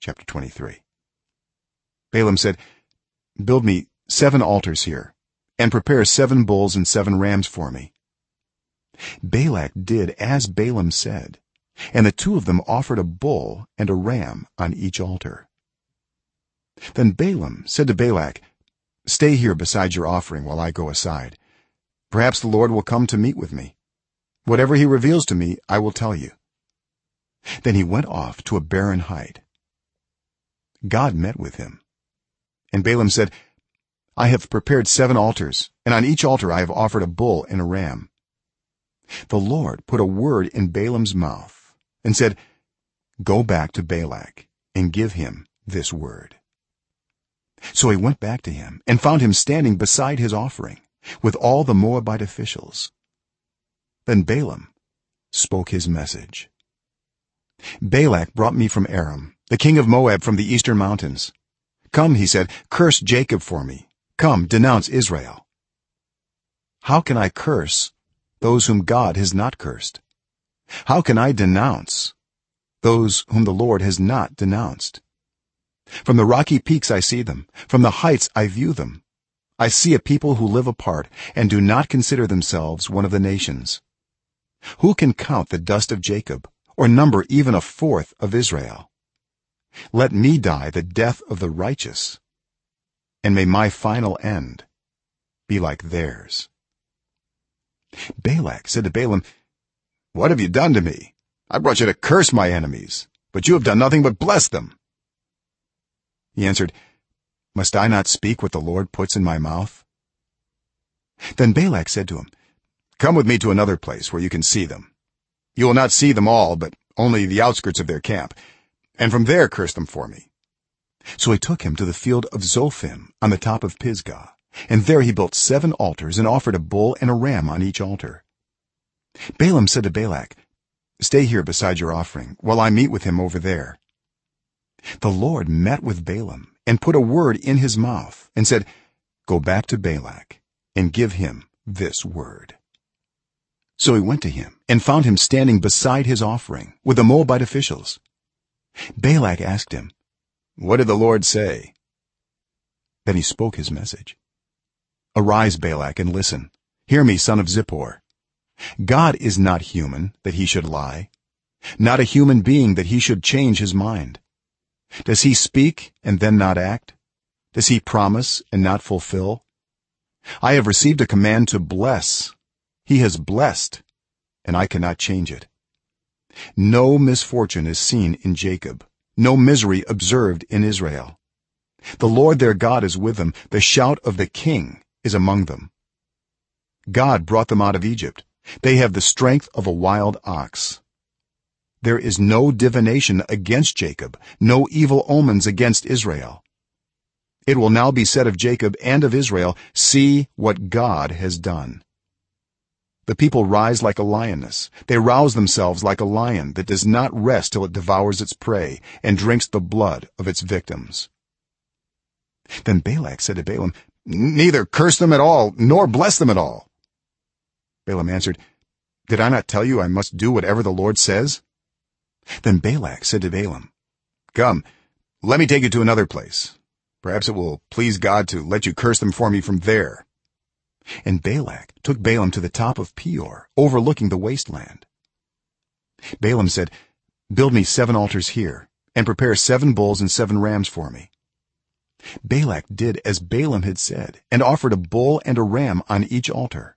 chapter 23 balaam said build me 7 altars here and prepare 7 bulls and 7 rams for me. Balak did as balaam said and the two of them offered a bull and a ram on each altar. Then balaam said to balak stay here beside your offering while i go aside. Perhaps the lord will come to meet with me. Whatever he reveals to me i will tell you. Then he went off to a barren height god met with him. And balaam said i have prepared 7 altars and on each altar i have offered a bull and a ram. The lord put a word in balaam's mouth and said go back to balak and give him this word. So he went back to him and found him standing beside his offering with all the moabite officials. Then balaam spoke his message. Balak brought me from aram the king of moab from the eastern mountains. Come he said curse jacob for me. Come denounce israel. How can i curse those whom god has not cursed? How can i denounce those whom the lord has not denounced? From the rocky peaks i see them. From the heights i view them. I see a people who live apart and do not consider themselves one of the nations. Who can count the dust of jacob or number even a fourth of israel let me die the death of the righteous and may my final end be like theirs. Balak said to balaam what have you done to me? I brought you to curse my enemies but you have done nothing but bless them. He answered must i not speak what the lord puts in my mouth? Then balak said to him come with me to another place where you can see them. You will not see them all but only the outskirts of their camp and from there curse them for me. So he took him to the field of zophim on the top of pisgah and there he built 7 altars and offered a bull and a ram on each altar. Balaam said to balak stay here beside your offering while i meet with him over there. The lord met with balaam and put a word in his mouth and said go back to balak and give him this word. So he went to him and found him standing beside his offering with the moabite officials balak asked him what did the lord say? Then he spoke his message. Arise balak and listen. Hear me son of zippor. God is not human that he should lie not a human being that he should change his mind. Does he speak and then not act? Does he promise and not fulfill? I have received a command to bless. He has blessed and i cannot change it no misfortune is seen in jacob. No misery observed in israel. The lord their god is with them. The shout of the king is among them. God brought them out of egypt. They have the strength of a wild ox. There is no divination against jacob no evil omens against israel. It will now be said of jacob and of israel see what god has done the people rise like a lioness. They rouse themselves like a lion that does not rest till it devours its prey and drinks the blood of its victims. Then balak said to balaam neither curse them at all nor bless them at all. Balaam answered did i not tell you i must do whatever the lord says? Then balak said to balaam come let me take you to another place. Perhaps it will please god to let you curse them for me from there and balak took balaam to the top of peor overlooking the wasteland. Balaam said build me 7 altars here and prepare 7 bulls and 7 rams for me. Balak did as balaam had said and offered a bull and a ram on each altar